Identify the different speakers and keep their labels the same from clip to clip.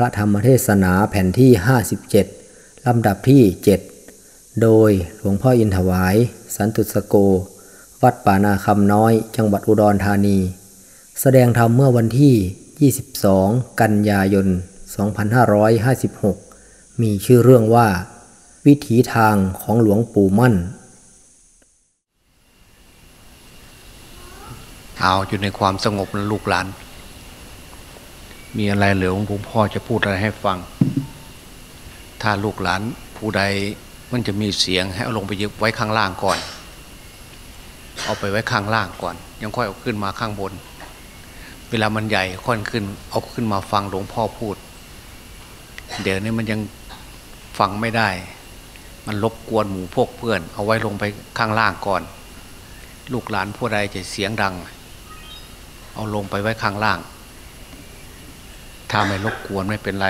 Speaker 1: ระธรรมเทศนาแผ่นที่ 57 ลำดับที่ 7 โดยหลวงพ่ออินถวาย สันตุสโก วัดป่านาคำน้อย จังหวัดอุดรธานี แสดงธรรมเมื่อวันที่ 22 กันยายน 2556 มีชื่อเรื่องว่า วิถีทางของหลวงปู่มั่น
Speaker 2: เอาอยู่ในความสงบลูกหลาน มีอะไรเหลือหลวงพ่อจะพูดอะไรให้ฟัง ถ้าลูกหลานผู้ใดมันจะมีเสียงให้เอาลงไปยึดไว้ข้างล่างก่อน เอาไปไว้ข้างล่างก่อน ยังค่อยเอาขึ้นมาข้างบน เวลามันใหญ่ค่อนขึ้น เอาขึ้นมาฟังหลวงพ่อพูด เดี๋ยวนี้มันยังฟังไม่ได้ มันรบกวนหมู่พวกเพื่อน เอาไว้ลงไปข้างล่างก่อน ลูกหลานผู้ใดจะเสียงดัง เอาลงไปไว้ข้างล่าง ถ้าไม่รบกวนไม่เป็นไร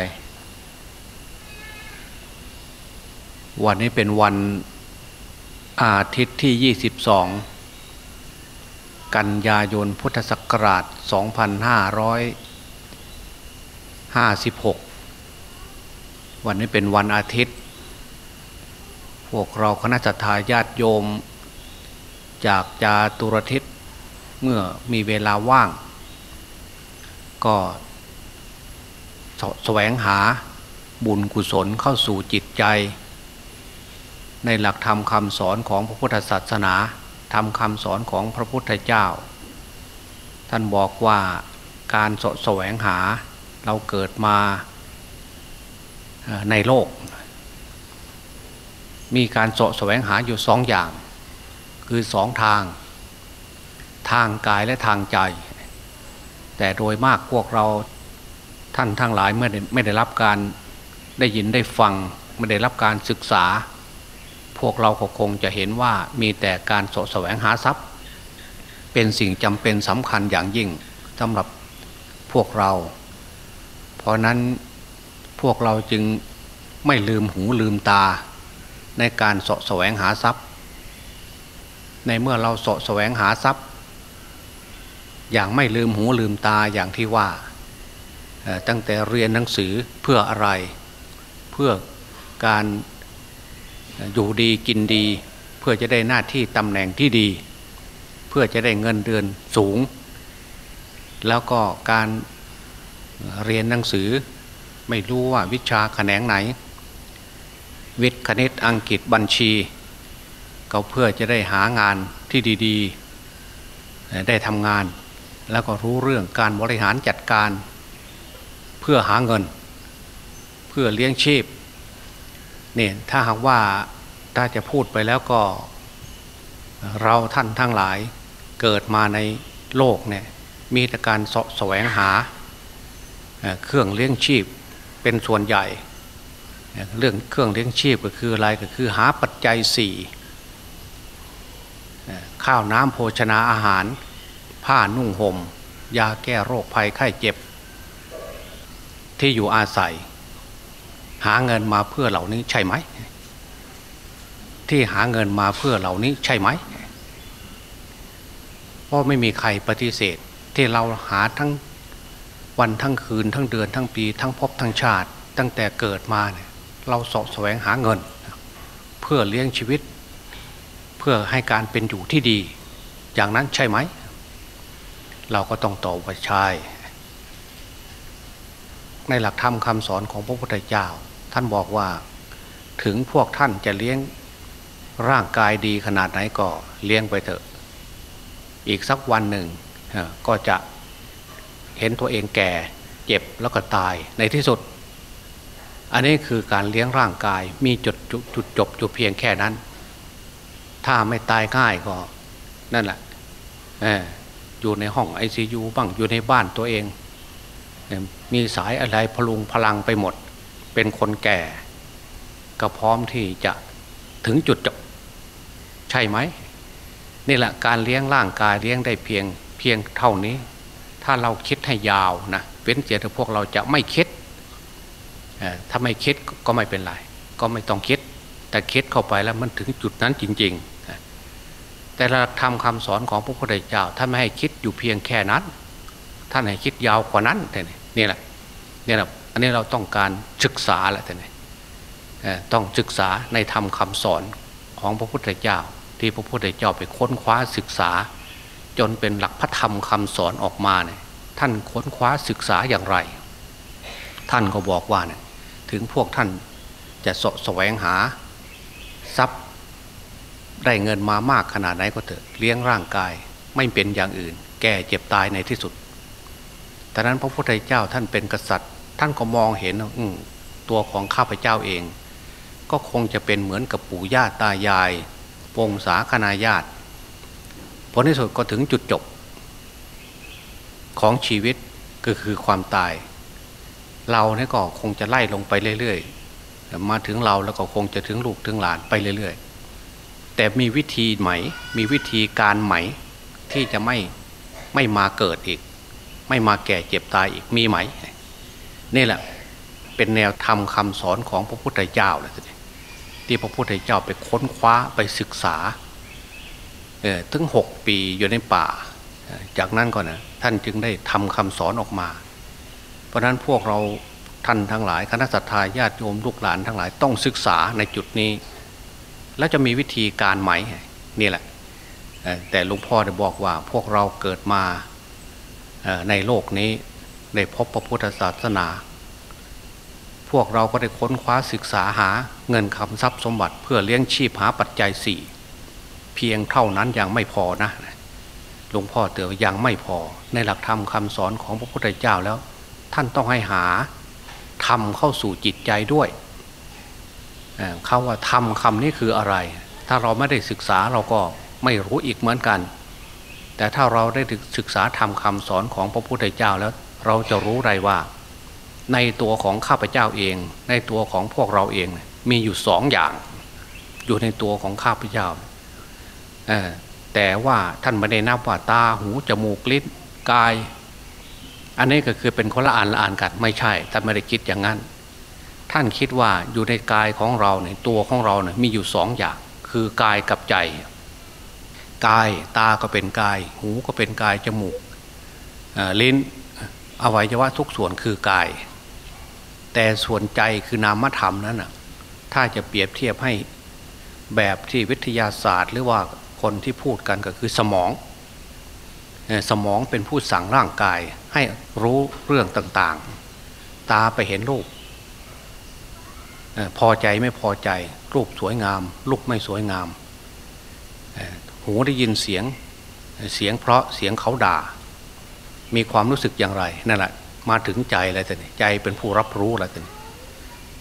Speaker 2: วันนี้เป็นวันอาทิตย์ที่ 22 กันยายนพุทธศักราช 2556 วันนี้เป็นวันอาทิตย์ พวกเราคณะทาญาติโยม จากจาตุรทิศเมื่อมีเวลาว่าง ก็ แสวงหาบุญกุศลเข้าสู่จิตใจ ในหลักธรรมคำสอนของพระพุทธศาสนาธรรมคำสอนของพระพุทธเจ้า ท่านบอกว่าการสแสวงหาเราเกิดมาในโลก มีการสแสวงหาอยู่สองอย่าง คือสองทาง ทางกายและทางใจ แต่โดยมากพวกเรา ท่านทั้งหลายเมื่อไม่ได้รับการได้ยินได้ฟังไม่ได้รับการศึกษา พวกเราคงจะเห็นว่ามีแต่การสแสวงหาทรัพย์ เป็นสิ่งจำเป็นสำคัญอย่างยิ่งสำหรับพวกเรา เพราะนั้นพวกเราจึงไม่ลืมหูลืมตา ในการสแสวงหาทรัพย์ ในเมื่อเราสแสวงหาทรัพย์ อย่างไม่ลืมหูลืมตาอย่างที่ว่า ตั้งแต่เรียนหนังสือเพื่ออะไร เพื่อการอยู่ดีกินดี เพื่อจะได้หน้าที่ตำแหน่งที่ดี เพื่อจะได้เงินเดือนสูง แล้วก็การเรียนหนังสือไม่รู้ว่าวิชาแขนงไหน วิทย์คณิตอังกฤษบัญชี ก็เพื่อจะได้หางานที่ดี ๆ ได้ทำงาน แล้วก็รู้เรื่องการบริหารจัดการ พื่อหาเงิน เพื่อเลี้ยงชีพเนี่ยถ้าหากว่าถ้าจะพูดไปแล้วก็ เราท่านทั้งหลายเกิดมาในโลกเนี่ยมีแต่การสแสวงหาเครื่องเลี้ยงชีพเป็นส่วนใหญ่ เรื่องเครื่องเลี้ยงชีพก็คืออะไรก็คือหาปัจจัยสี่ข้าวน้ำโภชนาอาหาร ผ้านุ่งหม่ม ยาแก้โรคภัยไข้เจ็บ ที่อยู่อาศัย หาเงินมาเพื่อเหล่านี้ใช่ไหม ที่หาเงินมาเพื่อเหล่านี้ใช่ไหมเพราะไม่มีใครปฏิเสธที่เราหาทั้งวันทั้งคืนทั้งเดือนทั้งปี ทั้งพบทั้งชาติ ตั้งแต่เกิดมาเนี่ยเราสาะแสวงหาเงิน เพื่อเลี้ยงชีวิต เพื่อให้การเป็นอยู่ที่ดี อย่างนั้นใช่ไหม เราก็ต้องตอบว่าใช่ ในหลักธรรมคำสอนของพระพุทธเจ้า ท่านบอกว่าถึงพวกท่านจะเลี้ยงร่างกายดีขนาดไหนก็เลี้ยงไปเถอะ อีกสักวันหนึ่งก็จะเห็นตัวเองแก่เจ็บแล้วก็ตายในที่สุด อันนี้คือการเลี้ยงร่างกายมีจุดจุดจบอยู่เพียงแค่นั้น ถ้าไม่ตายง่ายก็นั่นแหละอยู่ในห้องไอซียูบ้างอยู่ในบ้านตัวเอง มีสายอะไรพลุงพลังไปหมด เป็นคนแก่ ก็พร้อมที่จะถึงจุดจบ ใช่ไหมนี่แหละการเลี้ยงร่างกายเลี้ยงได้เพียงเพียงเท่านี้ ถ้าเราคิดให้ยาวนะเว้นเสียแต่พวกเราจะไม่คิดถ้าไม่คิดก็ไม่เป็นไร ก็ไม่ต้องคิด แต่คิดเข้าไปแล้วมันถึงจุดนั้นจริง ๆ แต่เราทำคำสอนของพระพุทธเจ้าถ้านไม่ให้คิดอยู่เพียงแค่นั้น ท่านให้คิดยาวกว่านั้นนี่ นี่แหละนี่แหละอันนี้เราต้องการศึกษาแหละท่านต้องศึกษาในธรรมคาสอนของพระพุทธเจ้า ที่พระพุทธเจ้าไปค้นคว้าศึกษา จนเป็นหลักพระธรรมคำสอนออกมาเนี่ยท่านค้นคว้าศึกษาอย่างไร ท่านก็บอกว่าเนี่ยถึงพวกท่านจะสะแสวงหาทรัพย์ได้เงินมามากขนาดไหนก็เถอะเลี้ยงร่างกายไม่เป็นอย่างอื่น แก่เจ็บตายในที่สุด แต่นั้นพระพุทธเจ้าท่านเป็นกษัตริย์ ท่านก็มองเห็นอตัวของข้าพเจ้าเอง ก็คงจะเป็นเหมือนกับปู่ย่าตายาย วงศาคณาญาติผลที่สุดก็ถึงจุดจบ ของชีวิตก็คือความตาย เราเนี่ยก็คงจะไล่ลงไปเรื่อยๆมาถึงเราแล้วก็คงจะถึงลูกถึงหลานไปเรื่อย ๆ แต่มีวิธีไหม มีวิธีการไหมที่จะไม่ไม่มาเกิดอีก ไม่มาแก่เจ็บตายอีกมีไหม นี่แหละเป็นแนวธรรมคาสอนของพระพุทธเจ้าเลยที่พระพุทธเจ้าไปค้นคว้าไปศึกษาถึงหกปีอยู่ในป่า จากนั้นก่อนนะท่านจึงได้ทำคำสอนออกมา เพราะนั้นพวกเราท่านทั้งหลายคณะสัตยาญาติโยมลูกหลานทั้งหลายต้องศึกษาในจุดนี้ แล้วจะมีวิธีการไหมนี่แหละแต่หลวงพ่อได้บอกว่าพวกเราเกิดมา ในโลกนี้ได้พบพระพุทธศาสนา พวกเราก็ได้ค้นคว้าศึกษาหาเงินคำทรัพย์สมบัติ เพื่อเลี้ยงชีพหาปัจจัยสี่เพียงเท่านั้นยังไม่พอนะหลวงพ่อเตือนยังไม่พอ ในหลักธรรมคาสอนของพระพุทธเจ้าแล้ว ท่านต้องให้หาทำเข้าสู่จิตใจด้วยเขาว่าทำคำนี้คืออะไร ถ้าเราไม่ได้ศึกษาเราก็ไม่รู้อีกเหมือนกัน แต่ถ้าเราได้ศึกษาทำคำสอนของพระพุทธเจ้าแล้วเราจะรู้ไรว่า ในตัวของข้าพเจ้าเอง ในตัวของพวกเราเองมีอยู่สองอย่าง อยู่ในตัวของข้าพเจ้าแต่ว่าท่านไม่ได้นับว่าตาหูจมูกลิ้นกาย อันนี้ก็คือเป็นคนละอ่านละอ่านกันไม่ใช่ท่านไม่ได้คิดอย่างนั้น ท่านคิดว่าอยู่ในกายของเราเนี่ยตัวของเราเนี่ยมีอยู่สองอย่าง คือกายกับใจ กาย ตาก็เป็นกาย หูก็เป็นกาย จมูกลิ้นอวัยวะทุกส่วนคือกาย แต่ส่วนใจคือนามธรรมนั้นนะถ้าจะเปรียบเทียบให้แบบที่วิทยาศาสตร์ หรือว่าคนที่พูดกันก็คือสมอง สมองเป็นผู้สั่งร่างกายให้รู้เรื่องต่างๆ ตาไปเห็นรูปพอใจไม่พอใจ รูปสวยงาม รูปไม่สวยงาม หูได้ยินเสียงเสียงเพราะเสียงเขาด่า มีความรู้สึกอย่างไรนั่นแหละมาถึงใจอะไรแต่ใจเป็นผู้รับรู้อะไรแต่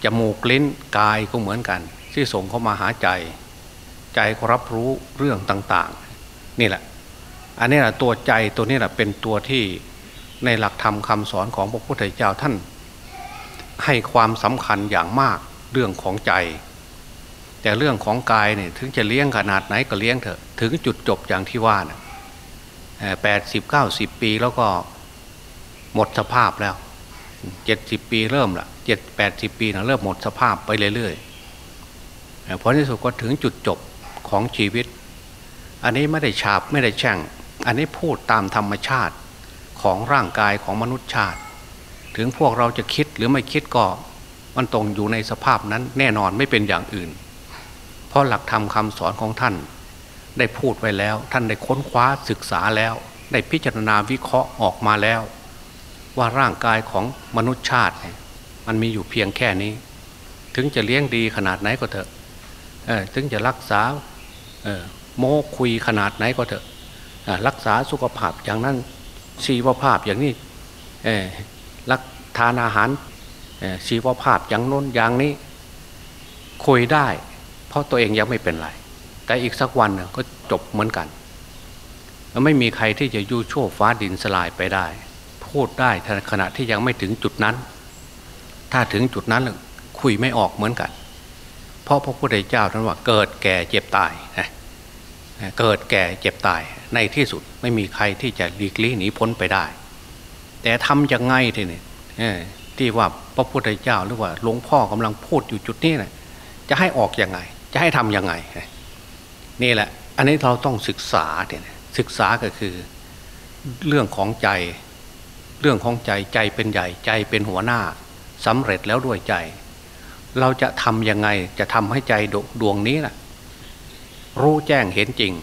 Speaker 2: จมูกลิ้นกายก็เหมือนกัน ที่ส่งเข้ามาหาใจ ใจก็รับรู้เรื่องต่างๆ นี่แหละ อันนี้แหละตัวใจตัวนี้แหละเป็นตัวที่ในหลักธรรมคาสอนของพระพุทธเจ้าท่าน ให้ความสำคัญอย่างมากเรื่องของใจ แต่เรื่องของกายเนี่ยถึงจะเลี้ยงขนาดไหนก็เลี้ยงเถอะ ถึงจุดจบอย่างที่ว่านะแปดสิบเก้าสิบปีแล้วก็หมดสภาพแล้วเจ็ดสิบปีเริ่มละเจ็ดแปดสิบปีนะเริ่มหมดสภาพไปเรื่อยๆพอที่สุดก็ถึงจุดจบของชีวิต อันนี้ไม่ได้ฉาบไม่ได้แช่ง อันนี้พูดตามธรรมชาติของร่างกายของมนุษย์ชาติ ถึงพวกเราจะคิดหรือไม่คิดก็มันตรงอยู่ในสภาพนั้นแน่นอนไม่เป็นอย่างอื่น เพราะหลักธรรมคาสอนของท่าน ได้พูดไว้แล้ว ท่านได้ค้นคว้าศึกษาแล้ว ได้พิจารณาวิเคราะห์ออกมาแล้ว ว่าร่างกายของมนุษย์ชาติ มันมีอยู่เพียงแค่นี้ ถึงจะเลี้ยงดีขนาดไหนก็เถอะถึงจะรักษาโมคุยขนาดไหนก็เถอะรักษาสุขภาพอย่างนั้นชีวภาพอย่างนี้รักทานอาหารชีวภาพอย่างน้นอย่างนี้ คุยได้ เพราะตัวเองยังไม่เป็นไร แต่อีกสักวันก็จบเหมือนกันไม่มีใครที่จะยู่โชวฟ้าดินสลายไปได้ พูดได้ขณะที่ยังไม่ถึงจุดนั้น ถ้าถึงจุดนั้นคุยไม่ออกเหมือนกัน เพราะพระพุทธเจ้าท่านว่าเกิดแก่เจ็บตายเกิดแก่เจ็บตายในที่สุดไม่มีใครที่จะหลีกลี่หนีพ้นไปได้ แต่ทำยังไงทีนี้ที่ว่าพระพุทธเจ้าหรือว่าหลวงพ่อกำลังพูดอยู่จุดนี้นะจะให้ออกยังไง จะให้ทำยังไง นี่แหละ อันนี้เราต้องศึกษาเนี่ยศึกษาก็คือเรื่องของใจ เรื่องของใจใจเป็นใหญ่ใจเป็นหัวหน้าสำเร็จแล้วด้วยใจ เราจะทำยังไงจะทำให้ใจดวงนี้นะ่ะรู้แจ้งเห็นจริง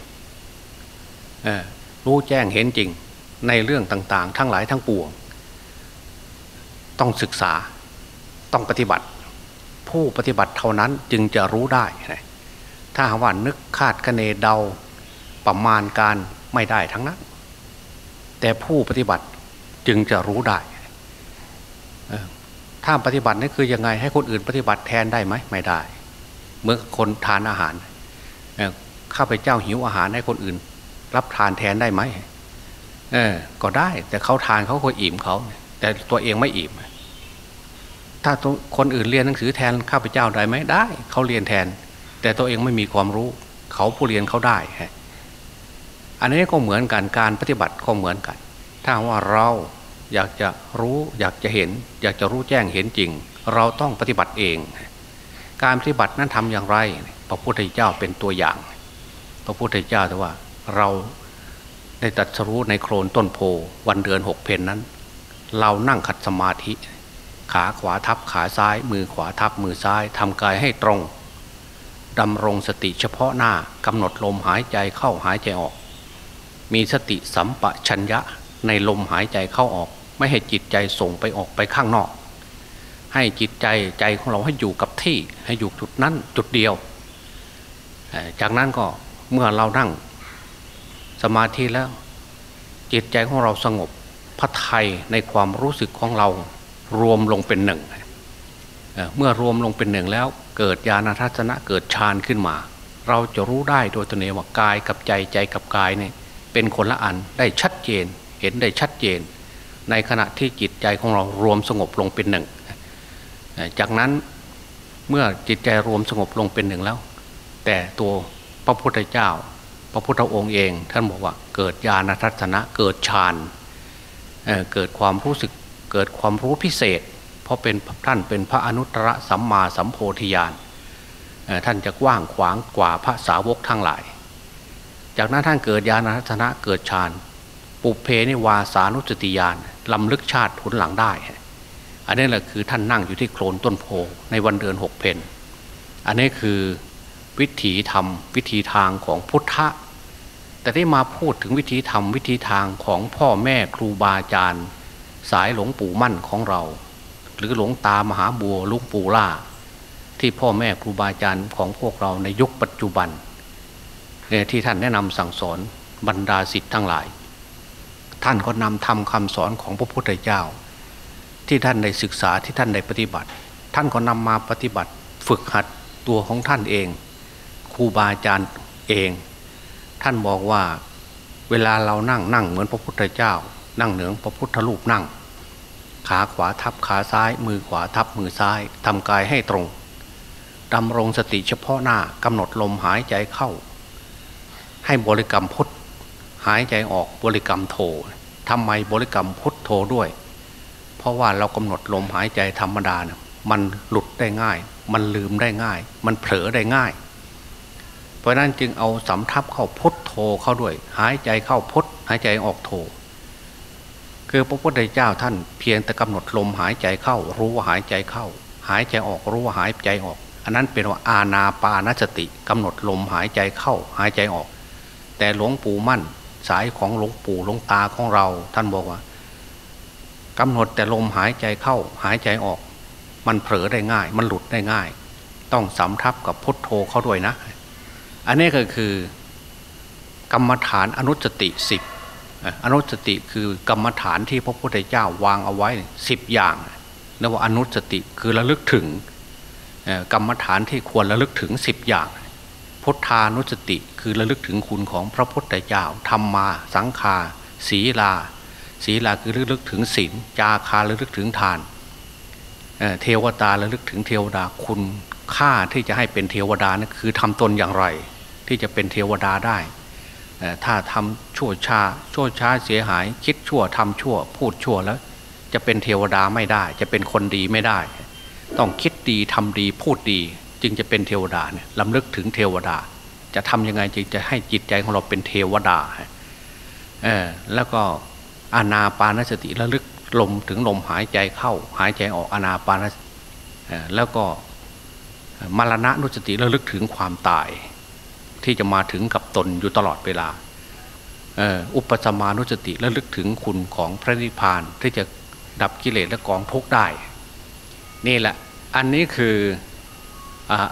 Speaker 2: รู้แจ้งเห็นจริง ในเรื่องต่าง ๆ ทั้งหลายทั้งปวง ต้องศึกษาต้องปฏิบัติ ผู้ปฏิบัติเท่านั้นจึงจะรู้ได้ ถ้าหาว่านึกคาดคะเนเดาประมาณการไม่ได้ทั้งนั้น แต่ผู้ปฏิบัติจึงจะรู้ได้ ถ้าปฏิบัตินี่คือยังไงให้คนอื่นปฏิบัติแทนได้ไหมไม่ได้ เมื่อคนทานอาหารข้าพเจ้าหิวอาหารให้คนอื่น รับทานแทนได้ไหมเออ ก็ได้ แต่เขาทานเขาคยอิ่มเขา แต่ตัวเองไม่อิ่ม ถ้าคนอื่นเรียนหนังสือแทนข้าพเจ้าได้ไหมได้ เขาเรียนแทน แต่ตัวเองไม่มีความรู้ เขาผู้เรียนเขาได้ฮะอันนี้ก็เหมือนกันการปฏิบัติก็เหมือนกัน ถ้าว่าเราอยากจะรู้อยากจะเห็น อยากจะรู้แจ้งเห็นจริง เราต้องปฏิบัติเอง การปฏิบัตินั้นทำอย่างไร พระพุทธเจ้าเป็นตัวอย่าง พระพุทธเจ้าแต่ว่าเราได้ตัดสรู้ในโคลนต้นโพวันเดือนหกเพนนั้น เรานั่งขัดสมาธิ ขาขวาทับขาซ้าย มือขวาทับมือซ้ายทำกายให้ตรงดำรงสติเฉพาะหน้ากำหนดลมหายใจเข้าหายใจออก มีสติสัมปชัญญะในลมหายใจเข้าออก ไม่ให้จิตใจส่งไปออกไปข้างนอก ให้จิตใจใจของเราให้อยู่กับที่ให้อยู่จุดนั้นจุดเดียว จากนั้นก็เมื่อเรานั่งสมาธิแล้ว จิตใจของเราสงบพระไทยในความรู้สึกของเรา รวมลงเป็นหนึ่งเมื่อรวมลงเป็นหนึ่งแล้วเกิดญาณทัศนะเกิดฌานขึ้นมา เราจะรู้ได้โดยตัวเองว่ากายกับใจใจกับกายเนี่ยเป็นคนละอันได้ชัดเจน เห็นได้ชัดเจน ในขณะที่จิตใจของเรารวมสงบลงเป็นหนึ่งจากนั้นเมื่อจิตใจรวมสงบลงเป็นหนึ่งแล้ว แต่ตัวพระพุทธเจ้า พระพุทธองค์เอง ท่านบอกว่าเกิดญาณทัศนะเกิดฌานเเกิดความรู้สึก เกิดความรู้พิเศษ เพราะเป็นท่านเป็นพระอนุตตรสัมมาสัมโพธิญาณท่านจะกว้างขวางกว่าพระสาวกทั้งหลาย จากนั้นท่านเกิดญาณทัศนะเกิดฌานปุเพนิวาสานุสติญาณลำลึกชาติผลหลังได้ อันนี้แหละคือท่านนั่งอยู่ที่โคลนต้นโพในวันเดือนหกเพนอันนี้คือวิถีธรรม วิถีทางของพุทธะแต่ได้มาพูดถึงวิถีธรรมวิถีทางของพ่อแม่ครูบาอาจารย์ สายหลวงปู่มั่นของเรา หรือหลวงตามหาบัวลุงปู่ล่า ที่พ่อแม่ครูบาอาจารย์ของพวกเราในยุคปัจจุบันที่ท่านแนะนำสั่งสอนบรรดาสิทธิ์ทั้งหลาย ท่านก็นำทำคำสอนของพระพุทธเจ้า ที่ท่านได้ศึกษาที่ท่านได้ปฏิบัติ ท่านก็นำมาปฏิบัติฝึกหัดตัวของท่านเองครูบาอาจารย์เอง ท่านบอกว่าเวลาเรานั่งนั่งเหมือนพระพุทธเจ้า นั่งเหนือพระพุทธรูปนั่ง ขาขวาทับขาซ้าย มือขวาทับมือซ้ายทำกายให้ตรงดำรงสติเฉพาะหน้ากำหนดลมหายใจเข้า ให้บริกรรมพุทหายใจออกบริกรรมโททำไมบริกรรมพุทโทด้วย เพราะว่าเรากำหนดลมหายใจธรรมดาเนี่ยมันหลุดได้ง่าย มันลืมได้ง่าย มันเผลอได้ง่าย เพราะนั้นจึงเอาสำทับเข้าพุทโทเข้าด้วย หายใจเข้าพุทหายใจออกโท คือพระพุทธเจ้าท่านเพียงแต่กำหนดลมหายใจเข้า รู้ว่าหายใจเข้า หายใจออกรู้ว่าหายใจออก อันนั้นเป็นว่าอาณาปานสติกำหนดลมหายใจเข้า หายใจออก แต่หลวงปู่มั่น สายของหลวงปู่หลวงตาของเรา ท่านบอกว่ากำหนดแต่ลมหายใจเข้า หายใจออก มันเผลอได้ง่าย มันหลุดได้ง่าย ต้องสำทับกับพุทโธเขาด้วยนะ อันนี้ก็คือกรรมฐานอนุสติสิบ อนุสติคือกรรมฐานที่พระพุทธเจ้าวางเอาไว้สิบอย่างเรียกว่าอนุสติคือระลึกถึงกรรมฐานที่ควรระลึกถึงสิบอย่างพุทธานุสติคือระลึกถึงคุณของพระพุทธเจ้าธรรมมาสังคาศีลา ศีลาคือระลึกถึงศีลจาคาระลึกถึงทานเทวตาระลึกถึงเทวดาคุณค่าที่จะให้เป็นเทวดานะคือทำตนอย่างไร ที่จะเป็นเทวดาได้ ถ้าทำชั่วช้าชั่วช้าเสียหาย คิดชั่วทำชั่ว พูดชั่วแล้ว จะเป็นเทวดาไม่ได้ จะเป็นคนดีไม่ได้ ต้องคิดดีทำดีพูดดี จึงจะเป็นเทวดาเนี่ยลำลึกถึงเทวดา จะทํำยังไงจึงจะให้จิตใจของเราเป็นเทวดาเออแล้วก็อานาปานสติระลึกลมถึงลมหายใจเข้า หายใจออกอนาปานแล้วก็มรณะนุสติระลึกถึงความตาย ที่จะมาถึงกับตนอยู่ตลอดเวลาอุปสมานุสติระลึกถึงคุณของพระนิพพานที่จะดับกิเลสและกองทุกได้ นี่แหละอันนี้คือ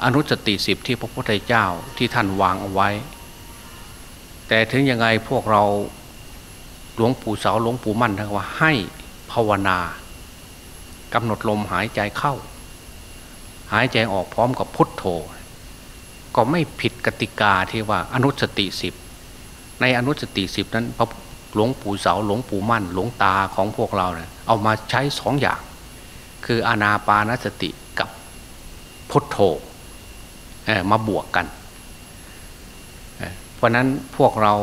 Speaker 2: อนุสติสิบที่พระพุทธเจ้าที่ท่านวางเอาไว้ แต่ถึงยังไงพวกเราหลวงปู่เสาหลวงปู่มั่นท่านว่าให้ภาวนากำหนดลมหายใจเข้า หายใจออกพร้อมกับพุทโธ ก็ไม่ผิดกติกาที่ว่าอนุสติสิบในอนุสติสิบนั้นพระหลวงปู่เสาหลวงปู่มั่น หลวงตาของพวกเราเนี่ยเอามาใช้สองอย่าง คืออานาปานสติกับพุทโธมาบวกกัน เพราะนั้นพวกเรา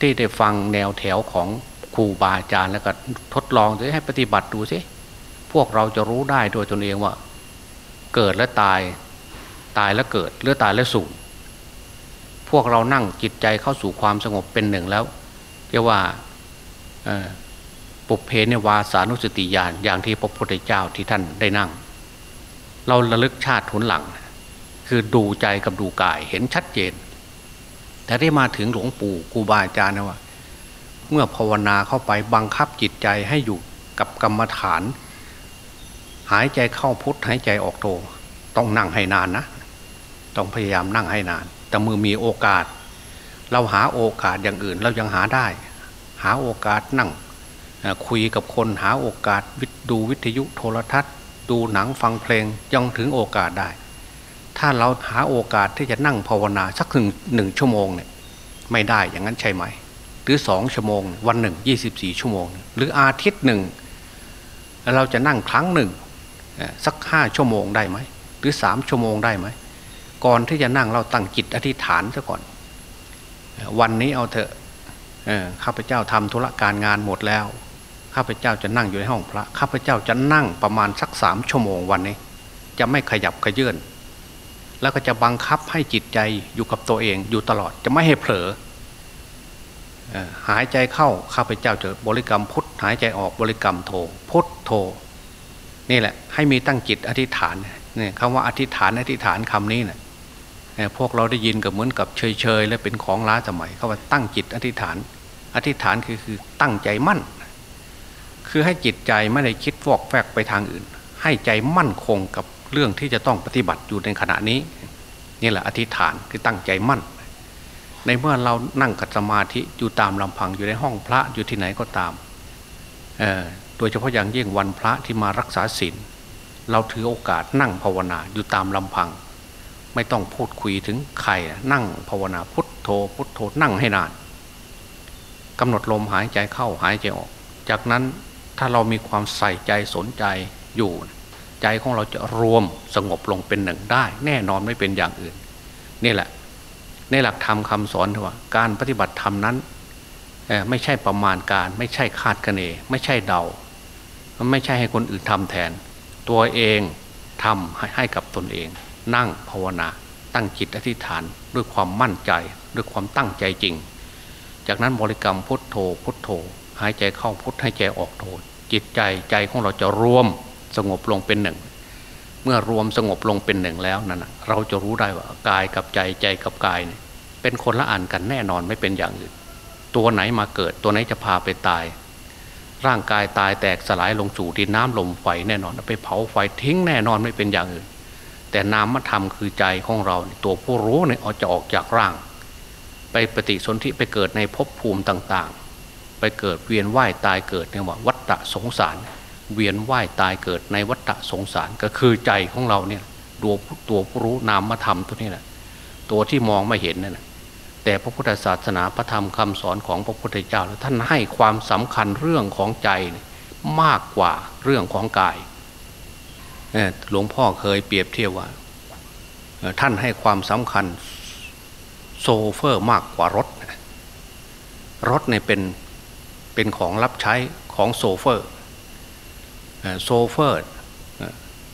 Speaker 2: ที่ได้ฟังแนวแถวของครูบาอาจารย์แล้วก็ทดลองจะให้ปฏิบัติดูสิพวกเราจะรู้ได้โดยตนเองว่า เกิดและตาย ตายแล้วเกิดหรือตายแล้วสูญพวกเรานั่งจิตใจเข้าสู่ความสงบเป็นหนึ่งแล้วเรียกว่าปุเพเนวาสานุสติญาณอย่างที่พระพุทธเจ้าที่ท่านได้นั่ง เราระลึกชาติทุนหลัง คือดูใจกับดูกายเห็นชัดเจน แต่ได้มาถึงหลวงปู่กูบาอาจารย์นะว่า เมื่อภาวนาเข้าไปบังคับจิตใจให้อยู่กับกรรมฐาน หายใจเข้าพุทธหายใจออกโทต้องนั่งให้นานนะ ต้องพยายามนั่งให้นาน แต่มือมีโอกาส เราหาโอกาสอย่างอื่นเรายังหาได้ หาโอกาสนั่งคุยกับคนหาโอกาสดูวิทยุโทรทัศน์ ดูหนังฟังเพลงยังถึงโอกาสได้ ถ้าเราหาโอกาสที่จะนั่งภาวนาสักหนึ่งหนึ่งชั่วโมงเนี่ยไม่ได้อย่างนั้นใช่ไหม หรือสองชั่วโมง วันหนึ่งยี่สิบสี่ชั่วโมง หรืออาทิตย์หนึ่ง เราจะนั่งครั้งหนึ่งสักห้าชั่วโมงได้ไหม หรือสามชั่วโมงได้ไหม ก่อนที่จะนั่งเราตั้งจิตอธิษฐานซะก่อน วันนี้เอาเถอะข้าพเจ้าทำธุระการงานหมดแล้ว ข้าพเจ้าจะนั่งอยู่ในห้องพระ ข้าพเจ้าจะนั่งประมาณสักสามชั่วโมงวันนี้ จะไม่ขยับขยื่นแล้วก็จะบังคับให้จิตใจอยู่กับตัวเองอยู่ตลอดจะไม่ให้เผลอหายใจเข้าข้าพเจ้าจะบริกรรมพุทธหายใจออกบริกรรมโทพุทโทนี่แหละ ให้มีตั้งจิตอธิษฐานเนี่ยคำว่าอธิษฐานอธิษฐานคำนี้เนะี่ย พวกเราได้ยินกับเหมือนกับเฉยๆและเป็นของล้าสมัยเขาว่าตั้งจิตอธิษฐาน อธิษฐานคือคือตั้งใจมั่น คือให้จิตใจไม่ได้คิดฟอกแฟกไปทางอื่น ให้ใจมั่นคงกับเรื่องที่จะต้องปฏิบัติอยู่ในขณะนี้นี่แหละอธิษฐานคือตั้งใจมั่น ในเมื่อเรานั่งกัสมาธิอยู่ตามลำพังอยู่ในห้องพระอยู่ที่ไหนก็ตามโดยเฉพาะอย่างยิ่งวันพระที่มารักษาศีลเราถือโอกาสนั่งภาวนาอยู่ตามลำพัง ไม่ต้องพูดคุยถึงใครนั่งภาวนาพุทโธพุทโธนั่งให้นานกำหนดลมหายใจเข้าหายใจออก จากนั้นถ้าเรามีความใส่ใจสนใจอยู่ ใจของเราจะรวมสงบลงเป็นหนึ่งได้ แน่นอนไม่เป็นอย่างอื่น นี่แหละ ในหลักธรรมคาสอนว่า การปฏิบัติธรรมนั้นไม่ใช่ประมาณการ ไม่ใช่คาดคะเน ไม่ใช่เดา ไม่ใช่ให้คนอื่นทำแทน ตัวเองทำให้กับตนเอง นั่งภาวนา ตั้งจิตอธิษฐานด้วยความมั่นใจ ด้วยความตั้งใจจริง จากนั้นบริกรรมพุทโธพุทโธ หายใจเข้าพุทหายใจออกโธจิตใจใจของเราจะรวมสงบลงเป็นหนึ่ง เมื่อรวมสงบลงเป็นหนึ่งแล้วนั่นเราจะรู้ได้ว่ากายกับใจใจกับกายเนี่ยเป็นคนละอันกันแน่นอนไม่เป็นอย่างอื่น ตัวไหนมาเกิดตัวไหนจะพาไปตาย ร่างกายตายแตกสลายลงสู่ดินน้ำลมไฟแน่นอนไปเผาไฟทิ้งแน่นอนไม่เป็นอย่างอื่น แต่นามธรรมคือใจของเรา ตัวผู้รู้เนี่ยอจะออกจากร่าง ไปปฏิสนธิไปเกิดในภพภูมิต่างๆ ไปเกิดเวียนว่ายตายเกิดเนี่ยว่าวัฏฏะสงสาร เวียนว่ายตายเกิดในวัฏฏะสงสารก็คือใจของเราเนี่ยตัวตัวผู้รู้นามธรรมตัวนี้แหละตัวที่มองไม่เห็นนั่นแหละแต่พระพุทธศาสนาพระธรรมคำสอนของพระพุทธเจ้าแล้วท่านให้ความสำคัญเรื่องของใจมากกว่าเรื่องของกาย หลวงพ่อเคยเปรียบเทียบว่าท่านให้ความสำคัญโชเฟอร์มากกว่ารถ รถเนี่ยเป็นเป็นของรับใช้ของโชเฟอร์โชเฟอร์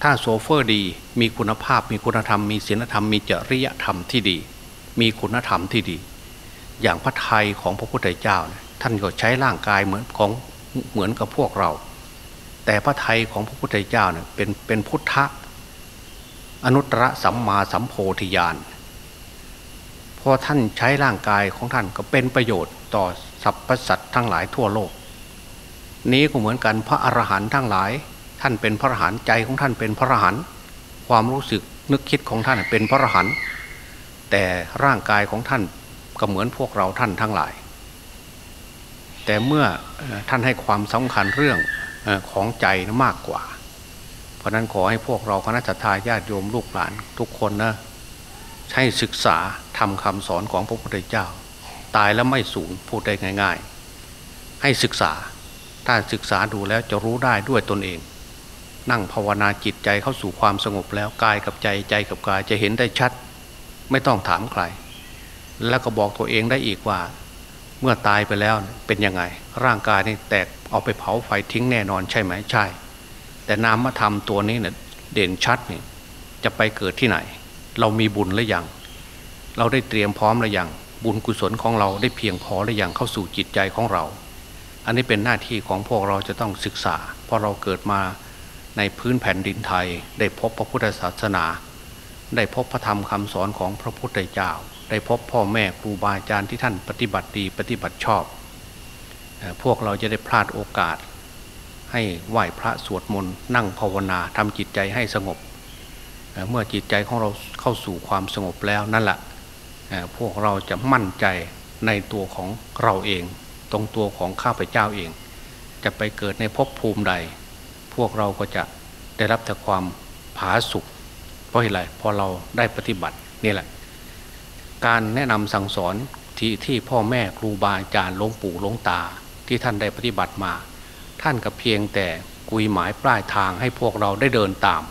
Speaker 2: ถ้าโซเฟอร์ดีมีคุณภาพมีคุณธรรม มีศีลธรรมมีจริยธรรมที่ดี มีคุณธรรมที่ดี อย่างพระไทยของพระพุทธเจ้า ท่านก็ใช้ร่างกายเหมือนของเหมือนกับพวกเรา แต่พระไทยของพระพุทธเจ้าเนี่ยเป็นเป็นพุทธะอนุตตรสัมมาสัมโพธิญาณพอท่านใช้ร่างกายของท่านก็เป็นประโยชน์ต่อสรรพสัตว์ทั้งหลายทั่วโลก นี้ก็เหมือนกันพระอรหันต์ทั้งหลาย ท่านเป็นพระอรหันต์ใจของท่านเป็นพระอรหันต์ความรู้สึกนึกคิดของท่านเป็นพระอรหันต์แต่ร่างกายของท่านก็เหมือนพวกเราท่านทั้งหลาย แต่เมื่อท่านให้ความสำคัญเรื่อง ของใจมากกว่า เพราะนั้นขอให้พวกเราคณะทาญาติโยมลูกหลานทุกคนนะให้ศึกษาทำคำสอนของพระพุทธเจ้า ตายแล้วไม่สูญพูดได้ง่าย ๆ ให้ศึกษาถ้าศึกษาดูแล้วจะรู้ได้ด้วยตนเอง นั่งภาวนาจิตใจเข้าสู่ความสงบแล้วกายกับใจใจกับกายจะเห็นได้ชัด ไม่ต้องถามใคร แล้วก็บอกตัวเองได้อีกว่า เมื่อตายไปแล้วเป็นยังไง ร่างกายนี่แตกเอาไปเผาไฟทิ้งแน่นอนใช่ไหมใช่ แต่นามธรรมตัวนี้เนี่ยเด่นชัดเนี่ยจะไปเกิดที่ไหน เรามีบุญหรือยังเราได้เตรียมพร้อมหรือยังบุญกุศลของเราได้เพียงพอหรือยังเข้าสู่จิตใจของเรา อันนี้เป็นหน้าที่ของพวกเราจะต้องศึกษา เพราะเราเกิดมาในพื้นแผ่นดินไทย ได้พบพระพุทธศาสนา ได้พบพระธรรมคำสอนของพระพุทธเจ้า ได้พบพ่อแม่ครูบาอาจารย์ที่ท่านปฏิบัติดีปฏิบัติชอบ พวกเราจะได้พลาดโอกาส ให้ไหว้พระสวดมนต์นั่งภาวนาทำจิตใจให้สงบ เมื่อจิตใจของเราเข้าสู่ความสงบแล้วนั่นแหละพวกเราจะมั่นใจในตัวของเราเอง ตรงตัวของข้าพเจ้าเอง จะไปเกิดในภพภูมิใด พวกเราก็จะได้รับแต่ความผาสุกเพราะอะไรพอเราได้ปฏิบัตินี่แหละ การแนะนำสั่งสอนที่ที่พ่อแม่ครูบาอาจารย์หลวงปู่หลวงตา ที่ท่านได้ปฏิบัติมา ท่านก็เพียงแต่กุยหมายปลายทางให้พวกเราได้เดินตาม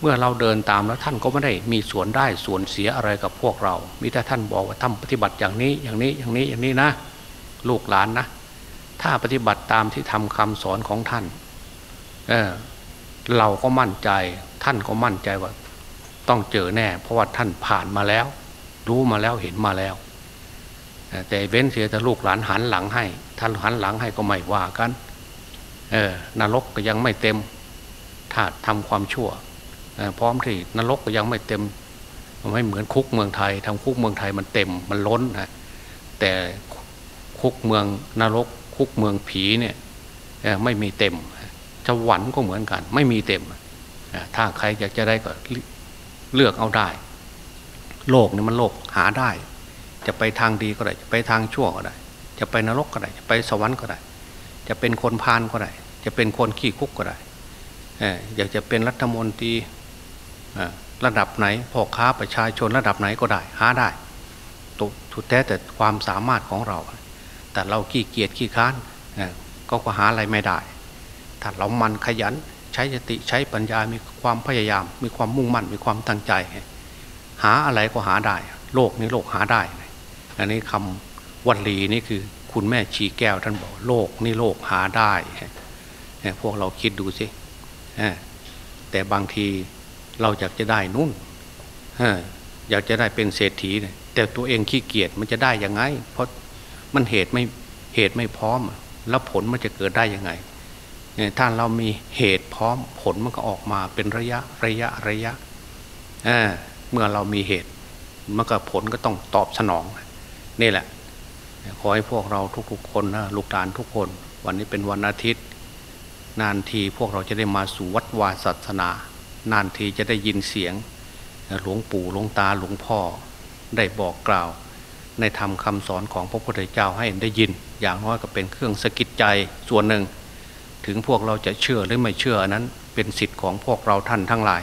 Speaker 2: เมื่อเราเดินตามแล้วท่านก็ไม่ได้มีส่วนได้ส่วนเสียอะไรกับพวกเรามีแต่ท่านบอกว่าทำปฏิบัติอย่างนี้อย่างนี้อย่างนี้อย่างนี้นะ ลูกหลานนะ ถ้าปฏิบัติตามที่ทำคำสอนของท่านเออเราก็มั่นใจ ท่านก็มั่นใจว่า ต้องเจอแน่ เพราะว่าท่านผ่านมาแล้ว รู้มาแล้วเห็นมาแล้ว แต่เว้นเสียแต่ลูกหลานหันหลังให้ท่านหันหลังให้ก็ไม่ว่ากันเออนรกก็ยังไม่เต็ม ถ้าทำความชั่วพร้อมที่นรกก็ยังไม่เต็มไม่เหมือนคุกเมืองไทยทำคุกเมืองไทยมันเต็มมันล้นนะแต่คุกเมืองนรก คุกเมืองผีเนี่ยไม่มีเต็มสวรรค์ก็เหมือนกัน ไม่มีเต็ม ถ้าใครอยากจะได้ก็เลือกเอาได้ โลกนี่มันโลกหาได้ จะไปทางดีก็ได้ จะไปทางชั่วก็ได้ จะไปนรกก็ได้ จะไปสวรรค์ก็ได้ จะเป็นคนพาลก็ได้ จะเป็นคนขี้คุกก็ได้อยากจะเป็นรัฐมนตรีระดับไหนพ่อค้าประชาชนระดับไหนก็ได้หาได้ทุกแท้แต่ความสามารถของเรา แต่เราขี้เกียจขี้ค้านก็ก็หาอะไรไม่ได้ ถ้าเรามันขยันใช้สติใช้ปัญญามีความพยายาม มีความมุ่งมั่นมีความตั้งใจ หาอะไรก็หาได้ โลกนี้โลกหาได้ อันนี้คำวันลีนี่คือคุณแม่ชีแก้วท่านบอกโลกนี่โลกหาได้พวกเราคิดดูสิแต่บางทีเราอยากจะได้นุ่นอยากจะได้เป็นเศรษฐีเนี่ยแต่ตัวเองขี้เกียจมันจะได้ยังไง เพราะมันเหตุไม่เหตุไม่พร้อม แล้วผลมันจะเกิดได้ยังไงถ้าเรามีเหตุพร้อมผลมันก็ออกมาเป็นระยะระยะระยะ เมื่อเรามีเหตุมันก็ผลก็ต้องตอบสนอง นี่แหละ ขอให้พวกเราทุกๆคนนะลูกหลานทุกคน วันนี้เป็นวันอาทิตย์ นานทีพวกเราจะได้มาสู่วัดวาศาสนา นานทีจะได้ยินเสียงหลวงปู่หลวงตาหลวงพ่อได้บอกกล่าว ในธรรมคาสอนของพระพุทธเจ้าให้ได้ยิน อย่างน้อยก็เป็นเครื่องสกิดใจส่วนหนึ่ง ถึงพวกเราจะเชื่อหรือไม่เชื่อนั้นเป็นสิทธิ์ของพวกเราท่านทั้งหลาย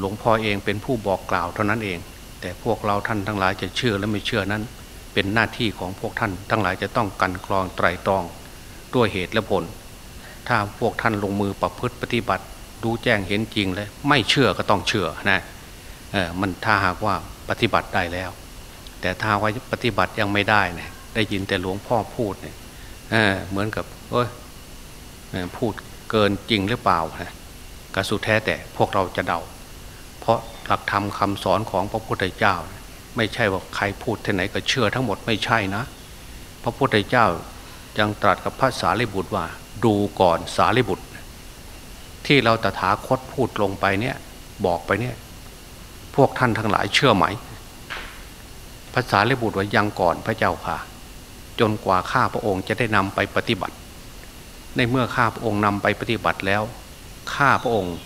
Speaker 2: หลวงพ่อเองเป็นผู้บอกกล่าวเท่านั้นเอง แต่พวกเราท่านทั้งหลายจะเชื่อหรือไม่เชื่อนั้น เป็นหน้าที่ของพวกท่านทั้งหลายจะต้องกันกรองไตรตรองด้วยเหตุและผล ถ้าพวกท่านลงมือประพฤติปฏิบัติรู้แจ้งเห็นจริงเลยไม่เชื่อก็ต้องเชื่อนะเออมันถ้าหากว่าปฏิบัติได้แล้ว แต่ถ้าว่าปฏิบัติยังไม่ได้เนี่ยได้ยินแต่หลวงพ่อพูดเนี่ยเออเหมือนกับเอ้ยพูดเกินจริงหรือเปล่านะกระสุดแท้แต่พวกเราจะเดา ราะหลักธรรมคาสอนของพระพุทธเจ้า ไม่ใช่ว่าใครพูดที่ไหนก็เชื่อทั้งหมดไม่ใช่นะ พระพุทธเจ้ายังตรัสกับพระสารีบุตรว่า ดูก่อนสารีบุตร ที่เราตถาคตพูดลงไปเนี่ยบอกไปเนี่ยพวกท่านทั้งหลายเชื่อไหมภาษาลิบุตรว่ายังก่อนพระเจ้าค่ะ จนกว่าข้าพระองค์จะได้นำไปปฏิบัติ ในเมื่อข้าพระองค์นำไปปฏิบัติแล้ว ข้าพระองค์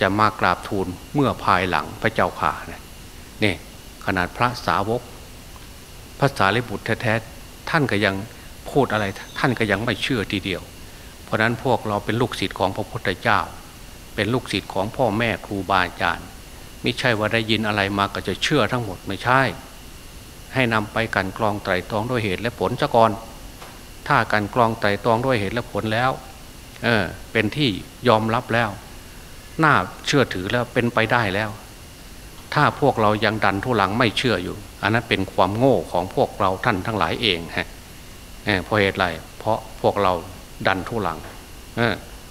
Speaker 2: จะมากราบทูลเมื่อภายหลังพระเจ้าค่ะนี่ขนาดพระสาวกภาษาลิบุตรแท้ๆท่านก็ยังพูดอะไร ท่านก็ยังไม่เชื่อทีเดียว เพราะนั้นพวกเราเป็นลูกศิษย์ของพระพุทธเจ้า เป็นลูกศิษย์ของพ่อแม่ครูบาอาจารย์ไม่ใช่ว่าได้ยินอะไรมาก็จะเชื่อทั้งหมดไม่ใช่ ให้นำไปกันกรองไตรตรองด้วยเหตุและผลซะก่อนถ้ากันกรองไตรตรองด้วยเหตุและผลแล้วเออเป็นที่ยอมรับแล้ว น่าเชื่อถือแล้วเป็นไปได้แล้ว ถ้าพวกเรายังดันทุลังไม่เชื่ออยู่ อันนั้นเป็นความโง่ของพวกเราท่านทั้งหลายเองฮะเพราะเหตุไรเพราะพวกเราดันทุลัง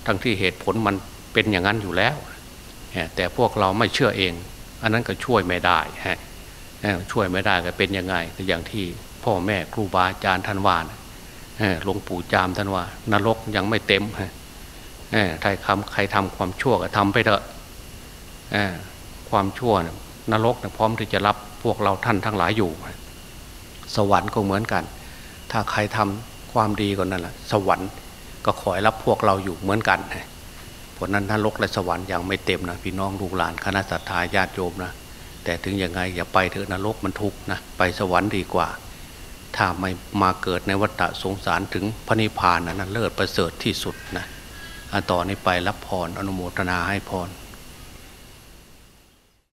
Speaker 2: ทั้งที่เหตุผลมันเป็นอย่างนั้นอยู่แล้วแต่พวกเราไม่เชื่อเอง อันนั้นก็ช่วยไม่ได้ฮะช่วยไม่ได้ก็เป็นยังไงอย่างที่พ่อแม่ครูบาอาจารย์ท่านว่าหลวงปู่จามท่านว่า นรกยังไม่เต็ม ใครทำใครทำความชั่วก็ทำไปเถอะความชั่วนรกพร้อมที่จะรับพวกเราท่านทั้งหลายอยู่ สวรรค์ก็เหมือนกัน ถ้าใครทำความดีก่อนนั่นแหละสวรรค์ก็ขอยรับพวกเราอยู่เหมือนกันเพราะนั้นนรกและสวรรค์ยังไม่เต็มนะพี่น้องลูกหลานคณะสัตยาญาติโยมนะแต่ถึงยังไงอย่าไปเถอะนรกมันทุกนะไปสวรรค์ดีกว่า ถ้าไม่มาเกิดในวัฏสงสารถึงพระนิพพานนะนั่นเลิศประเสริฐที่สุดนะ ต่อนนี้ไปรับพรอนุโมทนาให้พร